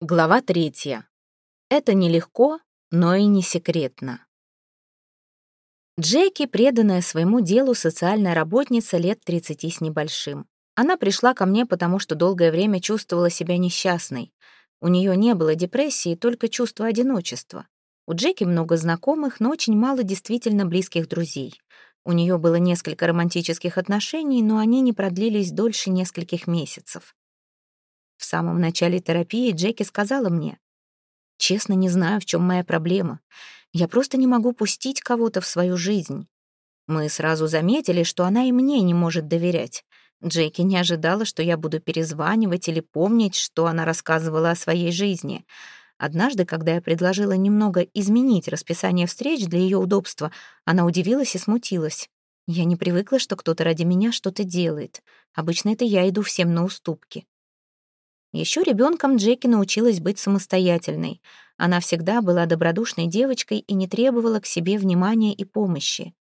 Глава третья. Это нелегко, но и не секретно. Джеки, преданная своему делу социальная работница лет 30 с небольшим. Она пришла ко мне, потому что долгое время чувствовала себя несчастной. У нее не было депрессии, только чувство одиночества. У Джеки много знакомых, но очень мало действительно близких друзей. У нее было несколько романтических отношений, но они не продлились дольше нескольких месяцев. В самом начале терапии Джеки сказала мне, «Честно, не знаю, в чем моя проблема. Я просто не могу пустить кого-то в свою жизнь». Мы сразу заметили, что она и мне не может доверять. Джеки не ожидала, что я буду перезванивать или помнить, что она рассказывала о своей жизни. Однажды, когда я предложила немного изменить расписание встреч для ее удобства, она удивилась и смутилась. Я не привыкла, что кто-то ради меня что-то делает. Обычно это я иду всем на уступки. Еще ребенком Джеки научилась быть самостоятельной. Она всегда была добродушной девочкой и не требовала к себе внимания и помощи.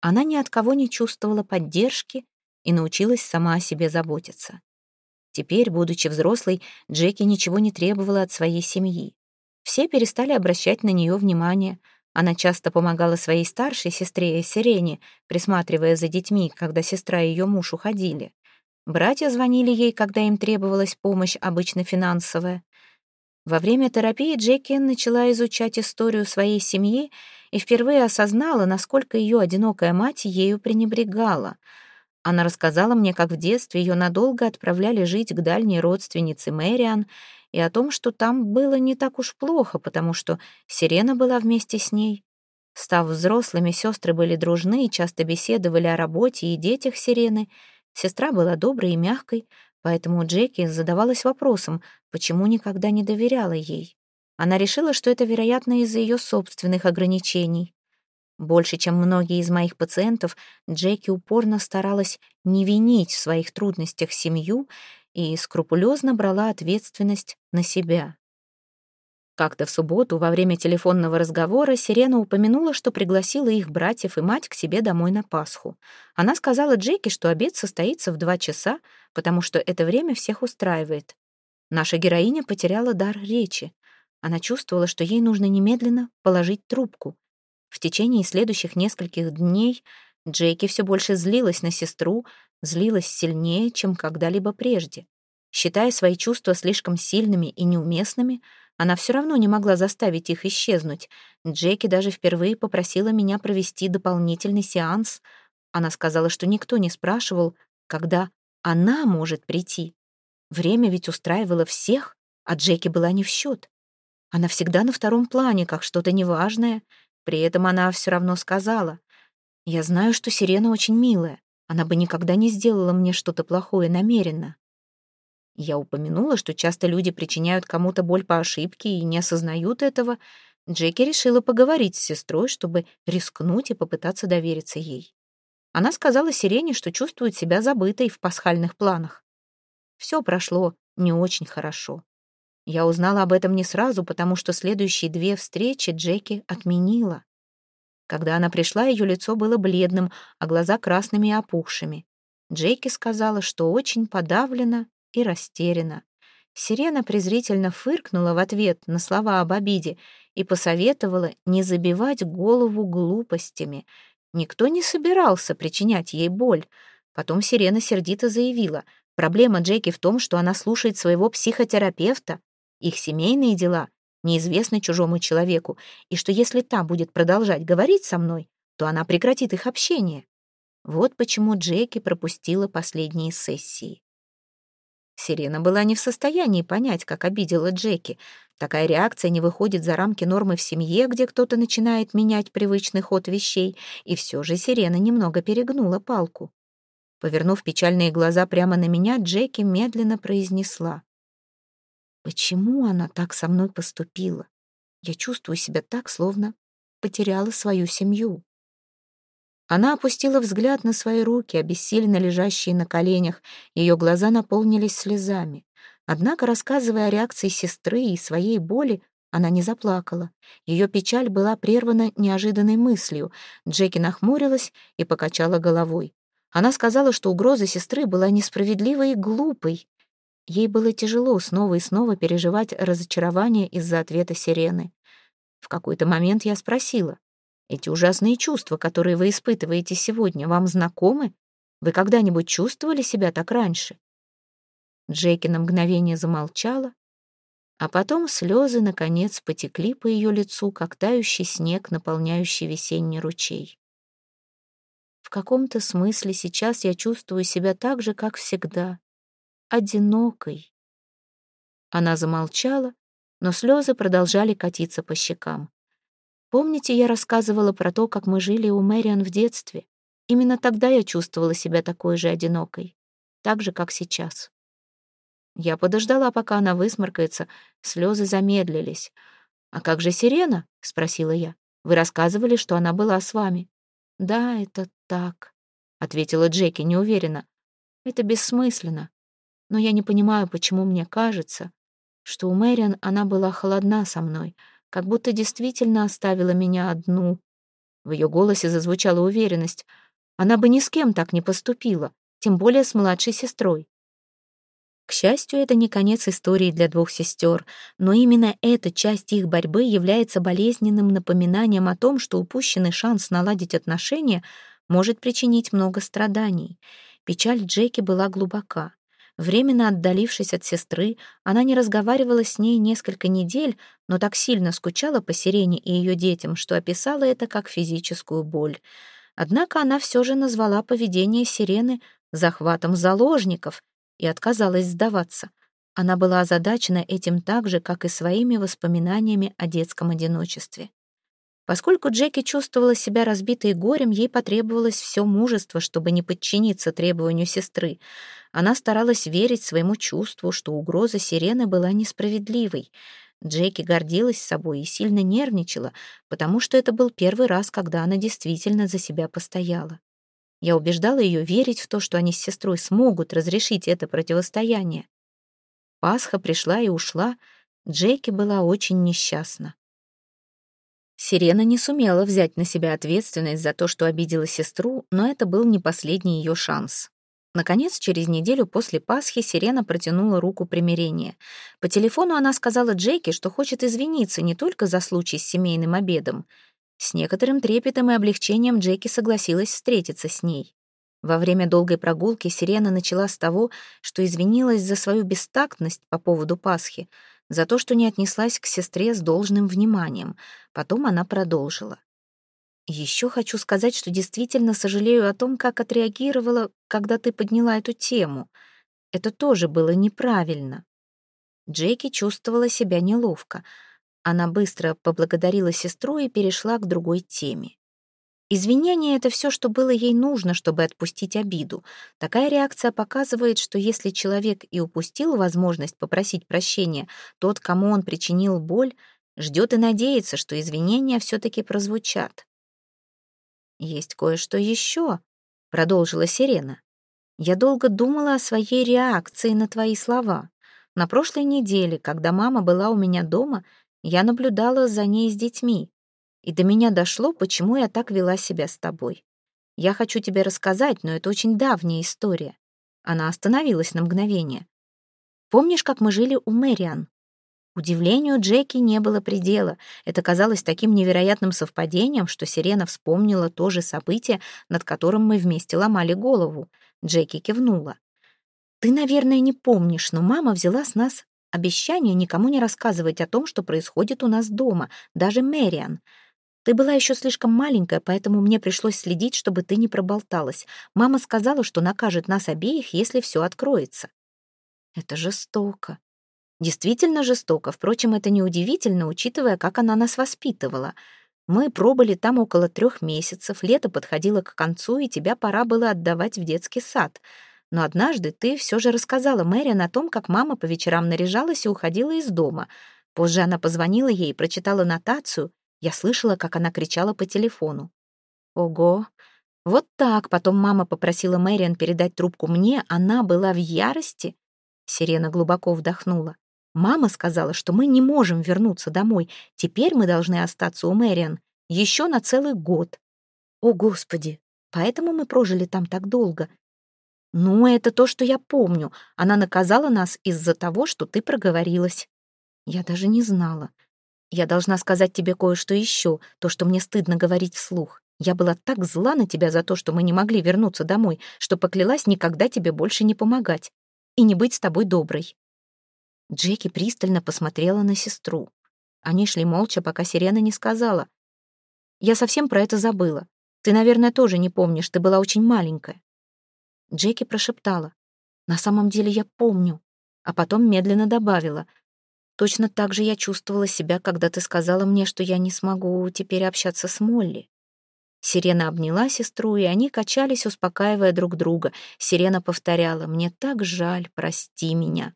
Она ни от кого не чувствовала поддержки и научилась сама о себе заботиться. Теперь, будучи взрослой, Джеки ничего не требовала от своей семьи. Все перестали обращать на нее внимание. Она часто помогала своей старшей сестре Сирене, присматривая за детьми, когда сестра и ее муж уходили. Братья звонили ей, когда им требовалась помощь, обычно финансовая. Во время терапии Джеки начала изучать историю своей семьи и впервые осознала, насколько ее одинокая мать ею пренебрегала. Она рассказала мне, как в детстве ее надолго отправляли жить к дальней родственнице Мэриан, и о том, что там было не так уж плохо, потому что Сирена была вместе с ней. Став взрослыми, сестры были дружны и часто беседовали о работе и детях Сирены — Сестра была доброй и мягкой, поэтому Джеки задавалась вопросом, почему никогда не доверяла ей. Она решила, что это, вероятно, из-за ее собственных ограничений. Больше, чем многие из моих пациентов, Джеки упорно старалась не винить в своих трудностях семью и скрупулезно брала ответственность на себя. Как-то в субботу во время телефонного разговора Сирена упомянула, что пригласила их братьев и мать к себе домой на Пасху. Она сказала Джеки, что обед состоится в два часа, потому что это время всех устраивает. Наша героиня потеряла дар речи. Она чувствовала, что ей нужно немедленно положить трубку. В течение следующих нескольких дней Джеки все больше злилась на сестру, злилась сильнее, чем когда-либо прежде. Считая свои чувства слишком сильными и неуместными, она все равно не могла заставить их исчезнуть. Джеки даже впервые попросила меня провести дополнительный сеанс. Она сказала, что никто не спрашивал, когда она может прийти. Время ведь устраивало всех, а Джеки была не в счет. Она всегда на втором плане, как что-то неважное. При этом она все равно сказала. «Я знаю, что Сирена очень милая. Она бы никогда не сделала мне что-то плохое намеренно. Я упомянула, что часто люди причиняют кому-то боль по ошибке и не осознают этого. Джеки решила поговорить с сестрой, чтобы рискнуть и попытаться довериться ей. Она сказала Сирене, что чувствует себя забытой в пасхальных планах. Все прошло не очень хорошо. Я узнала об этом не сразу, потому что следующие две встречи Джеки отменила. Когда она пришла, ее лицо было бледным, а глаза красными и опухшими. Джеки сказала, что очень подавлена и растеряна. Сирена презрительно фыркнула в ответ на слова об обиде и посоветовала не забивать голову глупостями. Никто не собирался причинять ей боль. Потом Сирена сердито заявила, проблема Джеки в том, что она слушает своего психотерапевта. Их семейные дела неизвестны чужому человеку, и что если та будет продолжать говорить со мной, то она прекратит их общение. Вот почему Джеки пропустила последние сессии. Сирена была не в состоянии понять, как обидела Джеки. Такая реакция не выходит за рамки нормы в семье, где кто-то начинает менять привычный ход вещей, и все же Сирена немного перегнула палку. Повернув печальные глаза прямо на меня, Джеки медленно произнесла. «Почему она так со мной поступила? Я чувствую себя так, словно потеряла свою семью». Она опустила взгляд на свои руки, обессиленно лежащие на коленях. Ее глаза наполнились слезами. Однако, рассказывая о реакции сестры и своей боли, она не заплакала. Ее печаль была прервана неожиданной мыслью. Джеки нахмурилась и покачала головой. Она сказала, что угроза сестры была несправедливой и глупой. Ей было тяжело снова и снова переживать разочарование из-за ответа сирены. В какой-то момент я спросила, «Эти ужасные чувства, которые вы испытываете сегодня, вам знакомы? Вы когда-нибудь чувствовали себя так раньше?» Джеки на мгновение замолчала, а потом слезы, наконец, потекли по ее лицу, как тающий снег, наполняющий весенний ручей. В каком-то смысле сейчас я чувствую себя так же, как всегда, одинокой. Она замолчала, но слезы продолжали катиться по щекам. Помните, я рассказывала про то, как мы жили у Мэриан в детстве? Именно тогда я чувствовала себя такой же одинокой, так же, как сейчас. Я подождала, пока она высморкается, слезы замедлились. «А как же сирена?» — спросила я. «Вы рассказывали, что она была с вами». «Да, это так», — ответила Джеки неуверенно. «Это бессмысленно. Но я не понимаю, почему мне кажется, что у Мэриан она была холодна со мной, как будто действительно оставила меня одну». В ее голосе зазвучала уверенность. Она бы ни с кем так не поступила, тем более с младшей сестрой. К счастью, это не конец истории для двух сестер, но именно эта часть их борьбы является болезненным напоминанием о том, что упущенный шанс наладить отношения может причинить много страданий. Печаль Джеки была глубока. Временно отдалившись от сестры, она не разговаривала с ней несколько недель, но так сильно скучала по Сирене и ее детям, что описала это как физическую боль. Однако она все же назвала поведение Сирены захватом заложников — и отказалась сдаваться. Она была озадачена этим так же, как и своими воспоминаниями о детском одиночестве. Поскольку Джеки чувствовала себя разбитой горем, ей потребовалось все мужество, чтобы не подчиниться требованию сестры. Она старалась верить своему чувству, что угроза сирены была несправедливой. Джеки гордилась собой и сильно нервничала, потому что это был первый раз, когда она действительно за себя постояла. Я убеждала ее верить в то, что они с сестрой смогут разрешить это противостояние. Пасха пришла и ушла, Джеки была очень несчастна. Сирена не сумела взять на себя ответственность за то, что обидела сестру, но это был не последний ее шанс. Наконец, через неделю после Пасхи Сирена протянула руку примирения. По телефону она сказала Джеки, что хочет извиниться не только за случай с семейным обедом. С некоторым трепетом и облегчением Джеки согласилась встретиться с ней. Во время долгой прогулки Сирена начала с того, что извинилась за свою бестактность по поводу Пасхи, за то, что не отнеслась к сестре с должным вниманием. Потом она продолжила. «Еще хочу сказать, что действительно сожалею о том, как отреагировала, когда ты подняла эту тему. Это тоже было неправильно». Джеки чувствовала себя неловко — она быстро поблагодарила сестру и перешла к другой теме. Извинения — это все, что было ей нужно, чтобы отпустить обиду. Такая реакция показывает, что если человек и упустил возможность попросить прощения, тот, кому он причинил боль, ждет и надеется, что извинения все-таки прозвучат. «Есть кое-что еще», — продолжила Сирена. «Я долго думала о своей реакции на твои слова. На прошлой неделе, когда мама была у меня дома, я наблюдала за ней с детьми, и до меня дошло, почему я так вела себя с тобой. Я хочу тебе рассказать, но это очень давняя история. Она остановилась на мгновение. Помнишь, как мы жили у Мэриан? Удивлению Джеки не было предела. Это казалось таким невероятным совпадением, что Сирена вспомнила то же событие, над которым мы вместе ломали голову. Джеки кивнула. «Ты, наверное, не помнишь, но мама взяла с нас Обещание никому не рассказывать о том, что происходит у нас дома, даже Мэриан. Ты была еще слишком маленькая, поэтому мне пришлось следить, чтобы ты не проболталась. Мама сказала, что накажет нас обеих, если все откроется. Это жестоко. Действительно жестоко. Впрочем, это неудивительно, учитывая, как она нас воспитывала. Мы пробыли там около трех месяцев, лето подходило к концу, и тебя пора было отдавать в детский сад — но однажды ты все же рассказала Мэриан о том, как мама по вечерам наряжалась и уходила из дома. Позже она позвонила ей прочитала нотацию. Я слышала, как она кричала по телефону. Ого! Вот так потом мама попросила Мэриан передать трубку мне, она была в ярости. Сирена глубоко вдохнула. Мама сказала, что мы не можем вернуться домой. Теперь мы должны остаться у Мэриан. Еще на целый год. О, Господи! Поэтому мы прожили там так долго. «Ну, это то, что я помню. Она наказала нас из-за того, что ты проговорилась». Я даже не знала. Я должна сказать тебе кое-что еще, то, что мне стыдно говорить вслух. Я была так зла на тебя за то, что мы не могли вернуться домой, что поклялась никогда тебе больше не помогать и не быть с тобой доброй». Джеки пристально посмотрела на сестру. Они шли молча, пока Сирена не сказала. «Я совсем про это забыла. Ты, наверное, тоже не помнишь, ты была очень маленькая». Джеки прошептала. «На самом деле я помню», а потом медленно добавила. «Точно так же я чувствовала себя, когда ты сказала мне, что я не смогу теперь общаться с Молли». Сирена обняла сестру, и они качались, успокаивая друг друга. Сирена повторяла «Мне так жаль, прости меня».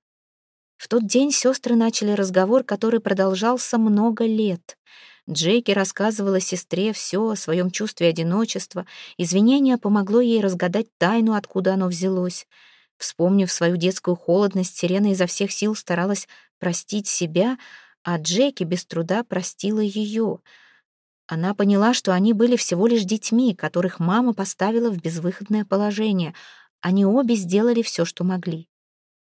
В тот день сестры начали разговор, который продолжался много лет. Джейки рассказывала сестре все о своем чувстве одиночества. Извинение помогло ей разгадать тайну, откуда оно взялось. Вспомнив свою детскую холодность, Сирена изо всех сил старалась простить себя, а Джеки без труда простила ее — она поняла, что они были всего лишь детьми, которых мама поставила в безвыходное положение. Они обе сделали все, что могли.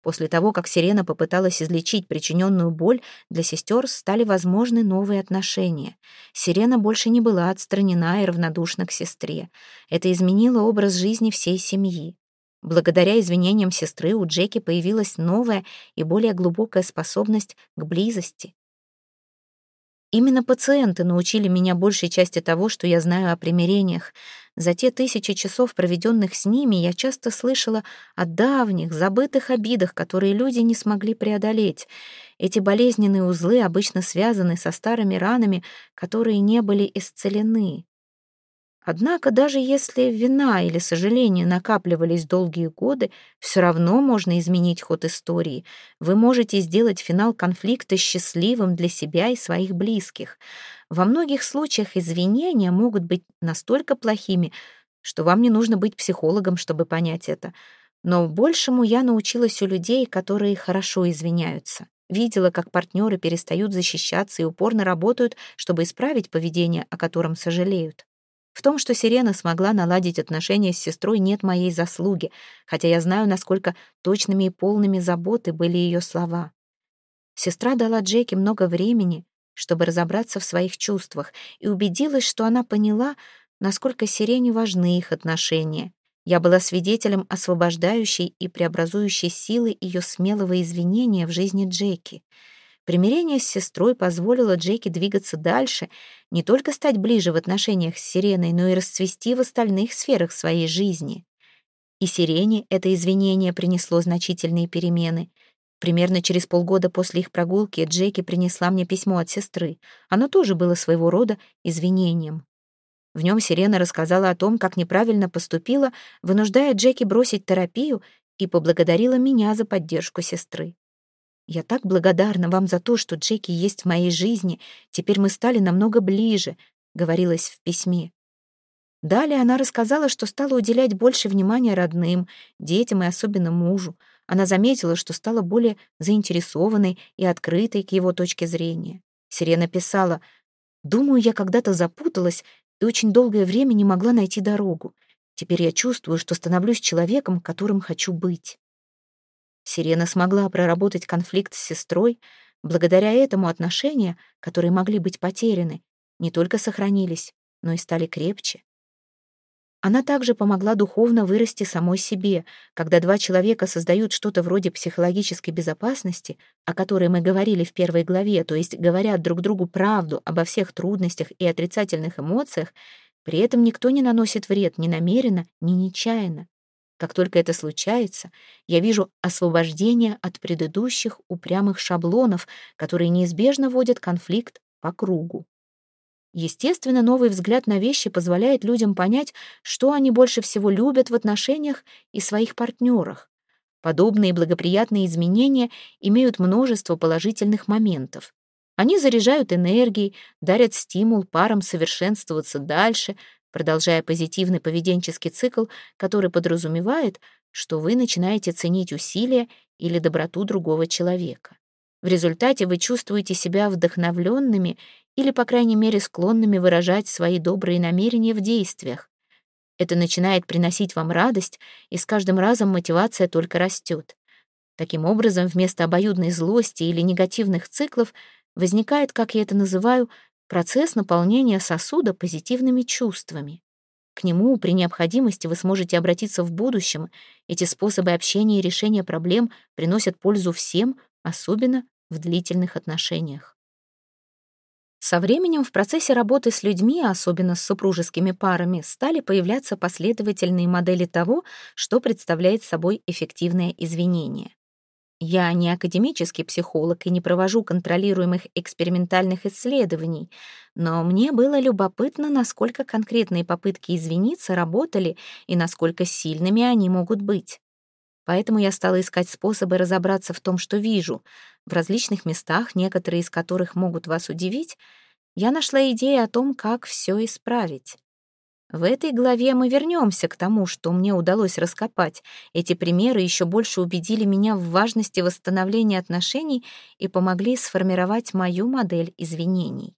После того, как Сирена попыталась излечить причиненную боль, для сестер стали возможны новые отношения. Сирена больше не была отстранена и равнодушна к сестре. Это изменило образ жизни всей семьи. Благодаря извинениям сестры у Джеки появилась новая и более глубокая способность к близости. Именно пациенты научили меня большей части того, что я знаю о примирениях. За те тысячи часов, проведенных с ними, я часто слышала о давних, забытых обидах, которые люди не смогли преодолеть. Эти болезненные узлы обычно связаны со старыми ранами, которые не были исцелены. Однако даже если вина или сожаление накапливались долгие годы, все равно можно изменить ход истории. Вы можете сделать финал конфликта счастливым для себя и своих близких. Во многих случаях извинения могут быть настолько плохими, что вам не нужно быть психологом, чтобы понять это. Но большему я научилась у людей, которые хорошо извиняются. Видела, как партнеры перестают защищаться и упорно работают, чтобы исправить поведение, о котором сожалеют. В том, что Сирена смогла наладить отношения с сестрой, нет моей заслуги, хотя я знаю, насколько точными и полными заботы были ее слова. Сестра дала Джеки много времени, чтобы разобраться в своих чувствах, и убедилась, что она поняла, насколько Сирене важны их отношения. Я была свидетелем освобождающей и преобразующей силы ее смелого извинения в жизни Джеки — Примирение с сестрой позволило Джеки двигаться дальше, не только стать ближе в отношениях с Сиреной, но и расцвести в остальных сферах своей жизни. И Сирене это извинение принесло значительные перемены. Примерно через полгода после их прогулки Джеки принесла мне письмо от сестры. Оно тоже было своего рода извинением. В нем Сирена рассказала о том, как неправильно поступила, вынуждая Джеки бросить терапию, и поблагодарила меня за поддержку сестры. Я так благодарна вам за то, что Джеки есть в моей жизни. Теперь мы стали намного ближе», — говорилось в письме. Далее она рассказала, что стала уделять больше внимания родным, детям и особенно мужу. Она заметила, что стала более заинтересованной и открытой к его точке зрения. Сирена писала, «Думаю, я когда-то запуталась и очень долгое время не могла найти дорогу. Теперь я чувствую, что становлюсь человеком, которым хочу быть». Сирена смогла проработать конфликт с сестрой. Благодаря этому отношения, которые могли быть потеряны, не только сохранились, но и стали крепче. Она также помогла духовно вырасти самой себе. Когда два человека создают что-то вроде психологической безопасности, о которой мы говорили в первой главе, то есть говорят друг другу правду обо всех трудностях и отрицательных эмоциях, при этом никто не наносит вред ни намеренно, ни нечаянно. Как только это случается, я вижу освобождение от предыдущих упрямых шаблонов, которые неизбежно вводят конфликт по кругу. Естественно, новый взгляд на вещи позволяет людям понять, что они больше всего любят в отношениях и своих партнерах. Подобные благоприятные изменения имеют множество положительных моментов. Они заряжают энергией, дарят стимул парам совершенствоваться дальше, продолжая позитивный поведенческий цикл, который подразумевает, что вы начинаете ценить усилия или доброту другого человека. В результате вы чувствуете себя вдохновленными или, по крайней мере, склонными выражать свои добрые намерения в действиях. Это начинает приносить вам радость, и с каждым разом мотивация только растет. Таким образом, вместо обоюдной злости или негативных циклов возникает, как я это называю, процесс наполнения сосуда позитивными чувствами. К нему при необходимости вы сможете обратиться в будущем. Эти способы общения и решения проблем приносят пользу всем, особенно в длительных отношениях. Со временем в процессе работы с людьми, особенно с супружескими парами, стали появляться последовательные модели того, что представляет собой эффективное извинение. Я не академический психолог и не провожу контролируемых экспериментальных исследований, но мне было любопытно, насколько конкретные попытки извиниться работали и насколько сильными они могут быть. Поэтому я стала искать способы разобраться в том, что вижу. В различных местах, некоторые из которых могут вас удивить, я нашла идеи о том, как все исправить. В этой главе мы вернемся к тому, что мне удалось раскопать. Эти примеры еще больше убедили меня в важности восстановления отношений и помогли сформировать мою модель извинений.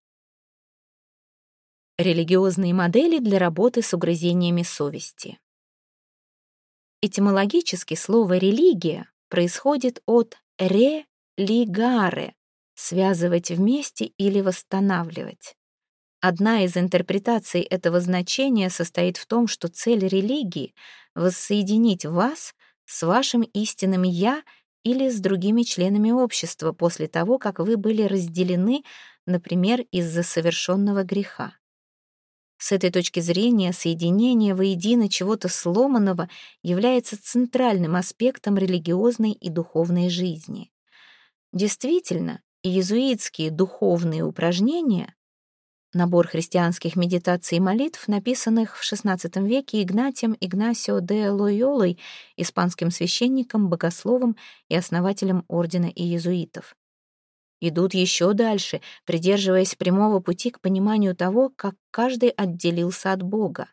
Религиозные модели для работы с угрызениями совести. Этимологически слово «религия» происходит от «ре-лигаре» — связывать вместе или восстанавливать. Одна из интерпретаций этого значения состоит в том, что цель религии — воссоединить вас с вашим истинным «я» или с другими членами общества после того, как вы были разделены, например, из-за совершенного греха. С этой точки зрения соединение воедино чего-то сломанного является центральным аспектом религиозной и духовной жизни. Действительно, иезуитские духовные упражнения Набор христианских медитаций и молитв, написанных в XVI веке Игнатием Игнасио де Лойолой, испанским священником, богословом и основателем ордена иезуитов. Идут еще дальше, придерживаясь прямого пути к пониманию того, как каждый отделился от Бога.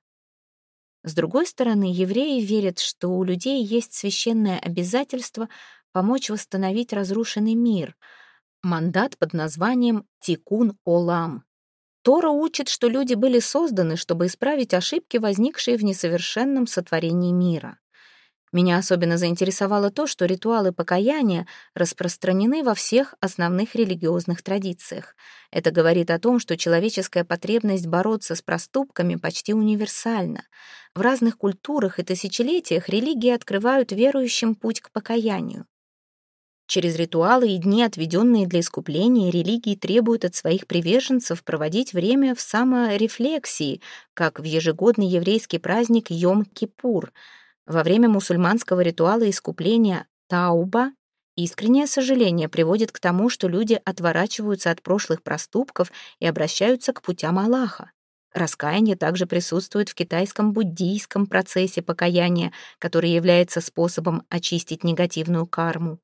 С другой стороны, евреи верят, что у людей есть священное обязательство помочь восстановить разрушенный мир, мандат под названием «Тикун-Олам» Тора учит, что люди были созданы, чтобы исправить ошибки, возникшие в несовершенном сотворении мира. Меня особенно заинтересовало то, что ритуалы покаяния распространены во всех основных религиозных традициях. Это говорит о том, что человеческая потребность бороться с проступками почти универсальна. В разных культурах и тысячелетиях религии открывают верующим путь к покаянию. Через ритуалы и дни, отведенные для искупления, религии требуют от своих приверженцев проводить время в саморефлексии, как в ежегодный еврейский праздник Йом-Кипур. Во время мусульманского ритуала искупления Тауба искреннее сожаление приводит к тому, что люди отворачиваются от прошлых проступков и обращаются к путям Аллаха. Раскаяние также присутствует в китайском буддийском процессе покаяния, который является способом очистить негативную карму.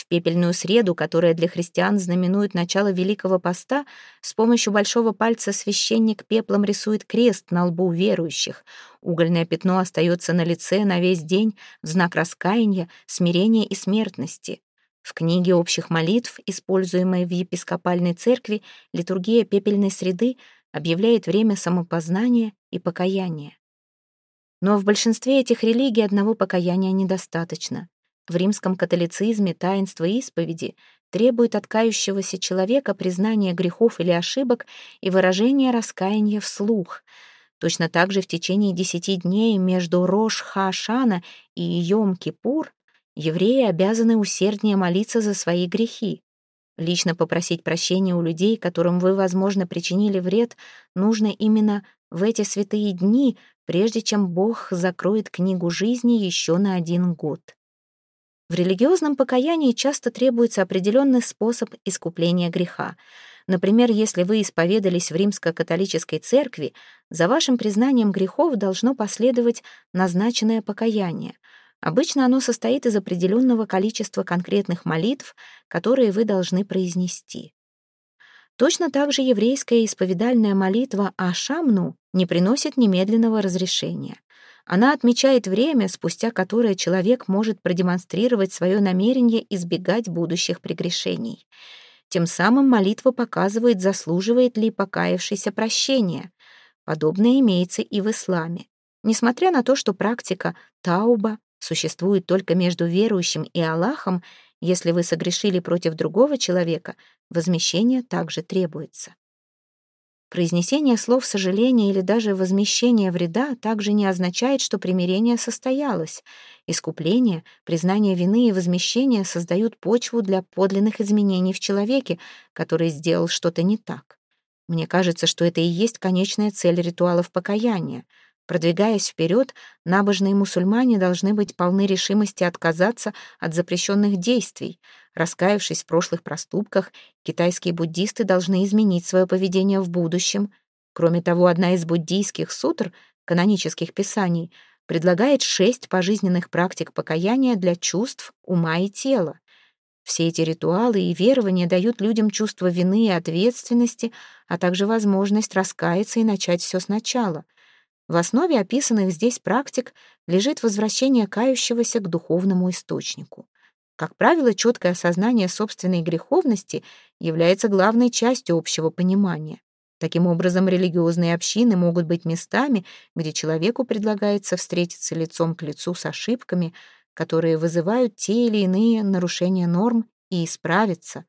В пепельную среду, которая для христиан знаменует начало Великого Поста, с помощью большого пальца священник пеплом рисует крест на лбу верующих. Угольное пятно остается на лице на весь день в знак раскаяния, смирения и смертности. В книге общих молитв, используемой в епископальной церкви, литургия пепельной среды объявляет время самопознания и покаяния. Но в большинстве этих религий одного покаяния недостаточно. В римском католицизме таинство исповеди требует от кающегося человека признания грехов или ошибок и выражения раскаяния вслух. Точно так же в течение десяти дней между Рош-Ха-Шана и Йом-Кипур евреи обязаны усерднее молиться за свои грехи. Лично попросить прощения у людей, которым вы, возможно, причинили вред, нужно именно в эти святые дни, прежде чем Бог закроет книгу жизни еще на один год. В религиозном покаянии часто требуется определенный способ искупления греха. Например, если вы исповедались в римско-католической церкви, за вашим признанием грехов должно последовать назначенное покаяние. Обычно оно состоит из определенного количества конкретных молитв, которые вы должны произнести. Точно так же еврейская исповедальная молитва Ашамну не приносит немедленного разрешения. Она отмечает время, спустя которое человек может продемонстрировать свое намерение избегать будущих прегрешений. Тем самым молитва показывает, заслуживает ли покаявшийся прощения. Подобное имеется и в исламе. Несмотря на то, что практика тауба существует только между верующим и Аллахом, если вы согрешили против другого человека, возмещение также требуется. Произнесение слов сожаления или даже возмещение вреда также не означает, что примирение состоялось. Искупление, признание вины и возмещение создают почву для подлинных изменений в человеке, который сделал что-то не так. Мне кажется, что это и есть конечная цель ритуалов покаяния — Продвигаясь вперед, набожные мусульмане должны быть полны решимости отказаться от запрещенных действий. Раскаявшись в прошлых проступках, китайские буддисты должны изменить свое поведение в будущем. Кроме того, одна из буддийских сутр, канонических писаний, предлагает шесть пожизненных практик покаяния для чувств, ума и тела. Все эти ритуалы и верования дают людям чувство вины и ответственности, а также возможность раскаяться и начать все сначала — в основе описанных здесь практик лежит возвращение кающегося к духовному источнику. Как правило, четкое осознание собственной греховности является главной частью общего понимания. Таким образом, религиозные общины могут быть местами, где человеку предлагается встретиться лицом к лицу с ошибками, которые вызывают те или иные нарушения норм, и исправиться.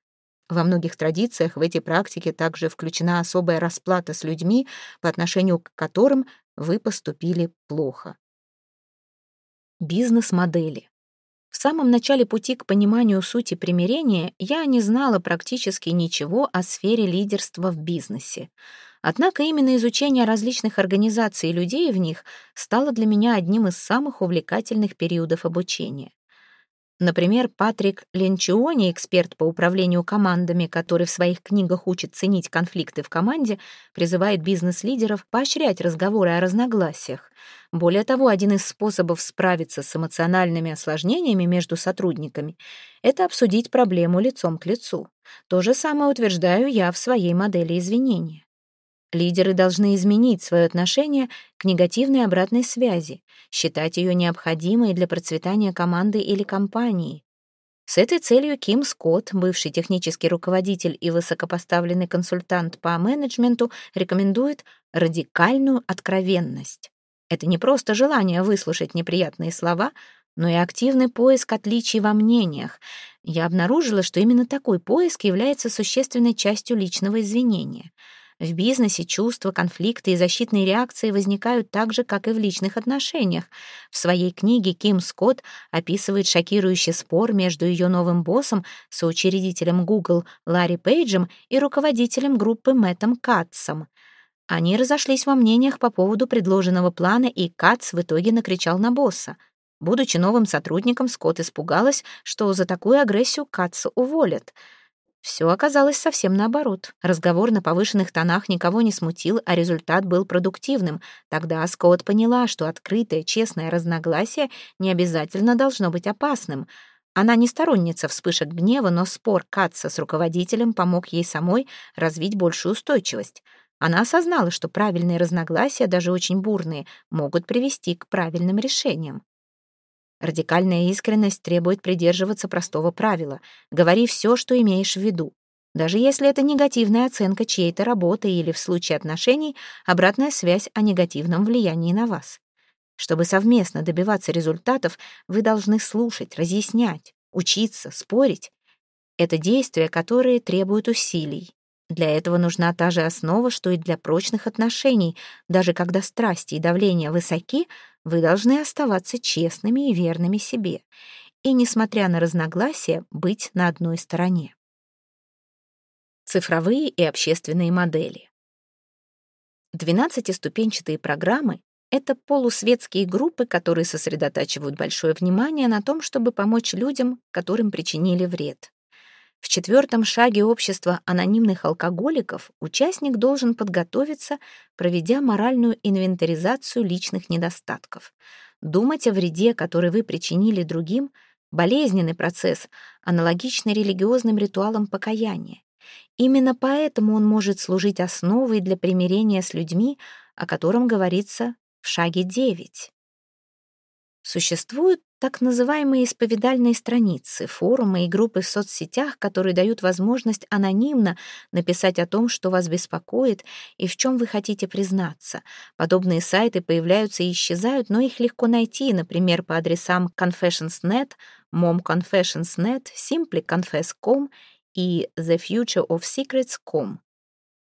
Во многих традициях в эти практики также включена особая расплата с людьми, по отношению к которым вы поступили плохо. Бизнес-модели. В самом начале пути к пониманию сути примирения я не знала практически ничего о сфере лидерства в бизнесе. Однако именно изучение различных организаций и людей в них стало для меня одним из самых увлекательных периодов обучения. Например, Патрик Ленчиони, эксперт по управлению командами, который в своих книгах учит ценить конфликты в команде, призывает бизнес-лидеров поощрять разговоры о разногласиях. Более того, один из способов справиться с эмоциональными осложнениями между сотрудниками — это обсудить проблему лицом к лицу. То же самое утверждаю я в своей модели извинения. Лидеры должны изменить свое отношение к негативной обратной связи, считать ее необходимой для процветания команды или компании. С этой целью Ким Скотт, бывший технический руководитель и высокопоставленный консультант по менеджменту, рекомендует радикальную откровенность. Это не просто желание выслушать неприятные слова, но и активный поиск отличий во мнениях. Я обнаружила, что именно такой поиск является существенной частью личного извинения — в бизнесе чувства, конфликты и защитные реакции возникают так же, как и в личных отношениях. В своей книге Ким Скотт описывает шокирующий спор между ее новым боссом, соучредителем Google Ларри Пейджем и руководителем группы Мэттом Катсом. Они разошлись во мнениях по поводу предложенного плана, и Катс в итоге накричал на босса. Будучи новым сотрудником, Скотт испугалась, что за такую агрессию Катса уволят — все оказалось совсем наоборот. Разговор на повышенных тонах никого не смутил, а результат был продуктивным. Тогда Скотт поняла, что открытое, честное разногласие не обязательно должно быть опасным. Она не сторонница вспышек гнева, но спор Катца с руководителем помог ей самой развить большую устойчивость. Она осознала, что правильные разногласия, даже очень бурные, могут привести к правильным решениям. Радикальная искренность требует придерживаться простого правила. Говори все, что имеешь в виду. Даже если это негативная оценка чьей-то работы или, в случае отношений, обратная связь о негативном влиянии на вас. Чтобы совместно добиваться результатов, вы должны слушать, разъяснять, учиться, спорить. Это действия, которые требуют усилий. Для этого нужна та же основа, что и для прочных отношений. Даже когда страсти и давление высоки, вы должны оставаться честными и верными себе. И, несмотря на разногласия, быть на одной стороне. Цифровые и общественные модели. Двенадцатиступенчатые программы — это полусветские группы, которые сосредотачивают большое внимание на том, чтобы помочь людям, которым причинили вред. В четвертом шаге общества анонимных алкоголиков участник должен подготовиться, проведя моральную инвентаризацию личных недостатков. Думать о вреде, который вы причинили другим, болезненный процесс, аналогичный религиозным ритуалам покаяния. Именно поэтому он может служить основой для примирения с людьми, о котором говорится в шаге 9. Существуют так называемые исповедальные страницы, форумы и группы в соцсетях, которые дают возможность анонимно написать о том, что вас беспокоит и в чем вы хотите признаться. Подобные сайты появляются и исчезают, но их легко найти, например, по адресам Confessions.net, momconfessions.net, simplyconfess.com и thefutureofsecrets.com.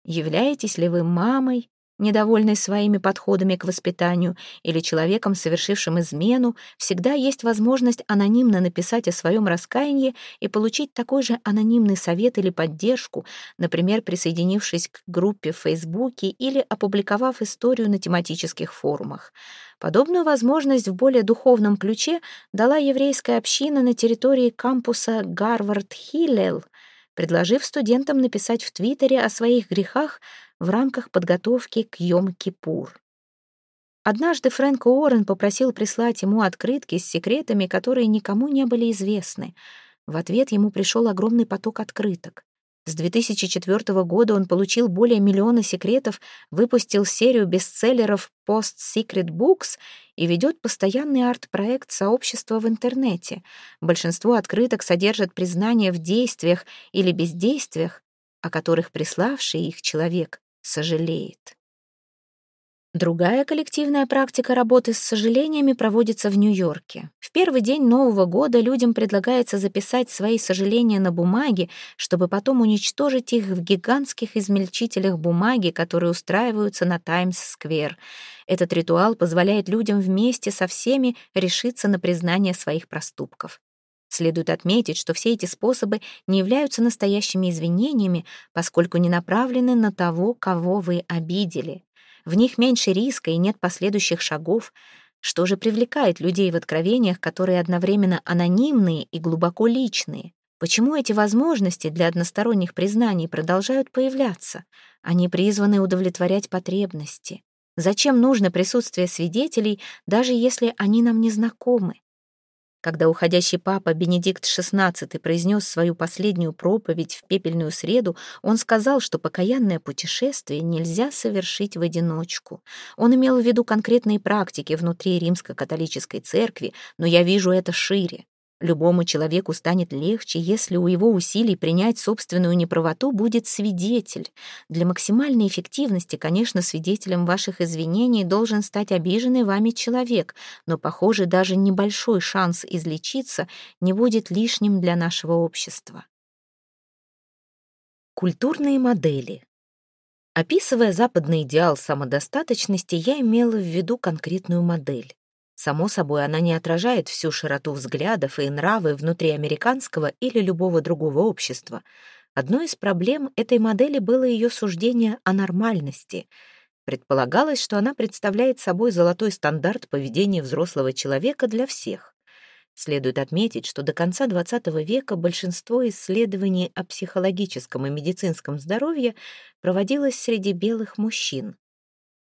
Являетесь ли вы мамой, недовольной своими подходами к воспитанию или человеком, совершившим измену, всегда есть возможность анонимно написать о своем раскаянии и получить такой же анонимный совет или поддержку, например, присоединившись к группе в Фейсбуке или опубликовав историю на тематических форумах. Подобную возможность в более духовном ключе дала еврейская община на территории кампуса Гарвард-Хиллел — предложив студентам написать в Твиттере о своих грехах в рамках подготовки к Йом-Кипур. Однажды Фрэнк Уоррен попросил прислать ему открытки с секретами, которые никому не были известны. В ответ ему пришел огромный поток открыток. С 2004 года он получил более миллиона секретов, выпустил серию бестселлеров Post Secret Books и ведет постоянный арт-проект сообщества в интернете. Большинство открыток содержат признания в действиях или бездействиях, о которых приславший их человек сожалеет. Другая коллективная практика работы с сожалениями проводится в Нью-Йорке. В первый день Нового года людям предлагается записать свои сожаления на бумаге, чтобы потом уничтожить их в гигантских измельчителях бумаги, которые устраиваются на Таймс-сквер. Этот ритуал позволяет людям вместе со всеми решиться на признание своих проступков. Следует отметить, что все эти способы не являются настоящими извинениями, поскольку не направлены на того, кого вы обидели. В них меньше риска и нет последующих шагов. Что же привлекает людей в откровениях, которые одновременно анонимные и глубоко личные? Почему эти возможности для односторонних признаний продолжают появляться? Они призваны удовлетворять потребности. Зачем нужно присутствие свидетелей, даже если они нам не знакомы? Когда уходящий папа Бенедикт XVI произнес свою последнюю проповедь в пепельную среду, он сказал, что покаянное путешествие нельзя совершить в одиночку. Он имел в виду конкретные практики внутри римско-католической церкви, но я вижу это шире. Любому человеку станет легче, если у его усилий принять собственную неправоту будет свидетель. Для максимальной эффективности, конечно, свидетелем ваших извинений должен стать обиженный вами человек, но, похоже, даже небольшой шанс излечиться не будет лишним для нашего общества. Культурные модели. Описывая западный идеал самодостаточности, я имела в виду конкретную модель. Само собой, она не отражает всю широту взглядов и нравы внутри американского или любого другого общества. Одной из проблем этой модели было ее суждение о нормальности. Предполагалось, что она представляет собой золотой стандарт поведения взрослого человека для всех. Следует отметить, что до конца XX века большинство исследований о психологическом и медицинском здоровье проводилось среди белых мужчин.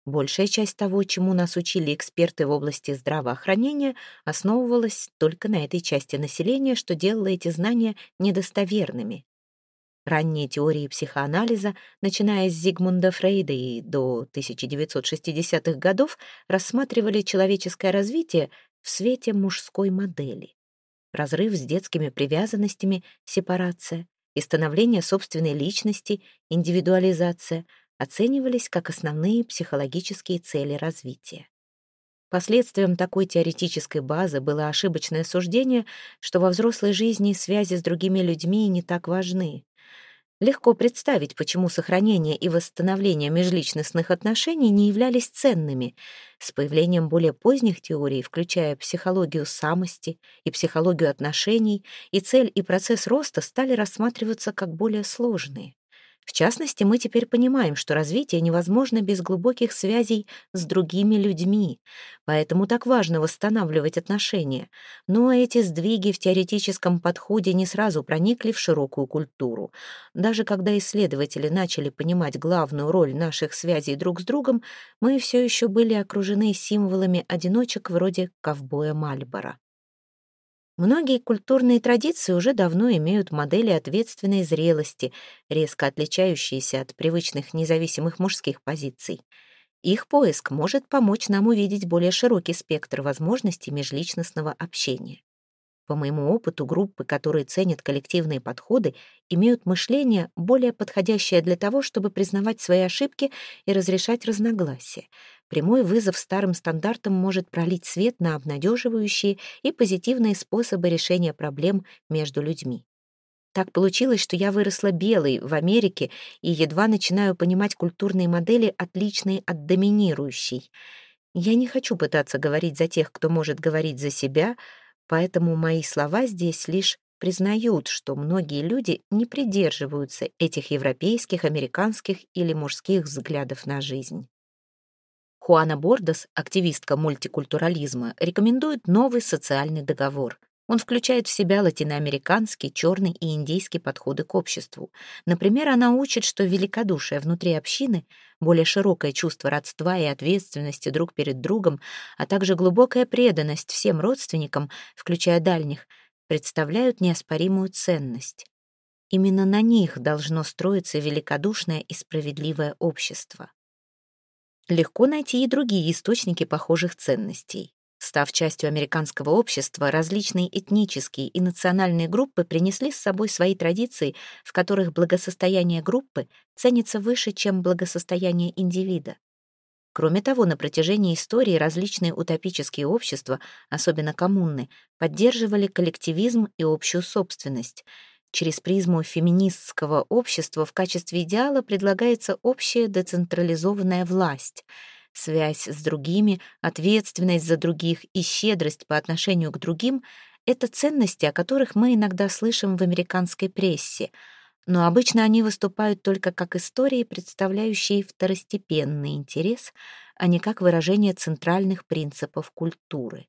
Большая часть того, чему нас учили эксперты в области здравоохранения, основывалась только на этой части населения, что делало эти знания недостоверными. Ранние теории психоанализа, начиная с Зигмунда Фрейда и до 1960-х годов, рассматривали человеческое развитие в свете мужской модели. Разрыв с детскими привязанностями, сепарация и становление собственной личности, индивидуализация — оценивались как основные психологические цели развития. Последствием такой теоретической базы было ошибочное суждение, что во взрослой жизни связи с другими людьми не так важны. Легко представить, почему сохранение и восстановление межличностных отношений не являлись ценными. С появлением более поздних теорий, включая психологию самости и психологию отношений, и цель и процесс роста стали рассматриваться как более сложные. В частности, мы теперь понимаем, что развитие невозможно без глубоких связей с другими людьми, поэтому так важно восстанавливать отношения. Но эти сдвиги в теоретическом подходе не сразу проникли в широкую культуру. Даже когда исследователи начали понимать главную роль наших связей друг с другом, мы все еще были окружены символами одиночек вроде ковбоя Мальбора. Многие культурные традиции уже давно имеют модели ответственной зрелости, резко отличающиеся от привычных независимых мужских позиций. Их поиск может помочь нам увидеть более широкий спектр возможностей межличностного общения. По моему опыту, группы, которые ценят коллективные подходы, имеют мышление, более подходящее для того, чтобы признавать свои ошибки и разрешать разногласия. Прямой вызов старым стандартам может пролить свет на обнадеживающие и позитивные способы решения проблем между людьми. Так получилось, что я выросла белой в Америке и едва начинаю понимать культурные модели, отличные от доминирующей. Я не хочу пытаться говорить за тех, кто может говорить за себя — Поэтому мои слова здесь лишь признают, что многие люди не придерживаются этих европейских, американских или мужских взглядов на жизнь. Хуана Бордос, активистка мультикультурализма, рекомендует новый социальный договор. Он включает в себя латиноамериканский, черный и индийский подходы к обществу. Например, она учит, что великодушие внутри общины, более широкое чувство родства и ответственности друг перед другом, а также глубокая преданность всем родственникам, включая дальних, представляют неоспоримую ценность. Именно на них должно строиться великодушное и справедливое общество. Легко найти и другие источники похожих ценностей. Став частью американского общества, различные этнические и национальные группы принесли с собой свои традиции, в которых благосостояние группы ценится выше, чем благосостояние индивида. Кроме того, на протяжении истории различные утопические общества, особенно коммуны, поддерживали коллективизм и общую собственность. Через призму феминистского общества в качестве идеала предлагается общая децентрализованная власть — Связь с другими, ответственность за других и щедрость по отношению к другим — это ценности, о которых мы иногда слышим в американской прессе, но обычно они выступают только как истории, представляющие второстепенный интерес, а не как выражение центральных принципов культуры.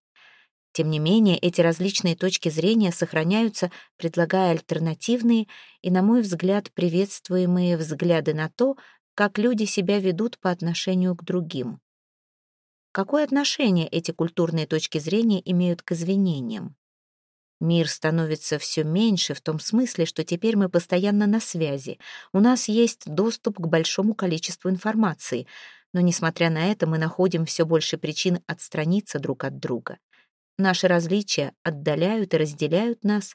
Тем не менее, эти различные точки зрения сохраняются, предлагая альтернативные и, на мой взгляд, приветствуемые взгляды на то, как люди себя ведут по отношению к другим. Какое отношение эти культурные точки зрения имеют к извинениям? Мир становится все меньше в том смысле, что теперь мы постоянно на связи. У нас есть доступ к большому количеству информации, но, несмотря на это, мы находим все больше причин отстраниться друг от друга. Наши различия отдаляют и разделяют нас,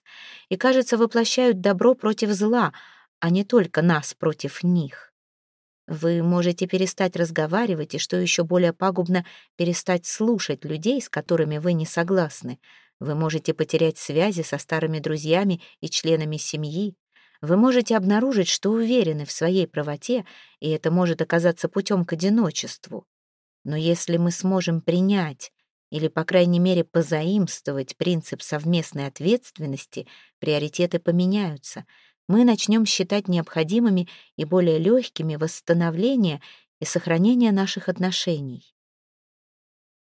и, кажется, воплощают добро против зла, а не только нас против них. Вы можете перестать разговаривать и, что еще более пагубно, перестать слушать людей, с которыми вы не согласны. Вы можете потерять связи со старыми друзьями и членами семьи. Вы можете обнаружить, что уверены в своей правоте, и это может оказаться путем к одиночеству. Но если мы сможем принять или, по крайней мере, позаимствовать принцип совместной ответственности, приоритеты поменяются — мы начнем считать необходимыми и более легкими восстановление и сохранение наших отношений.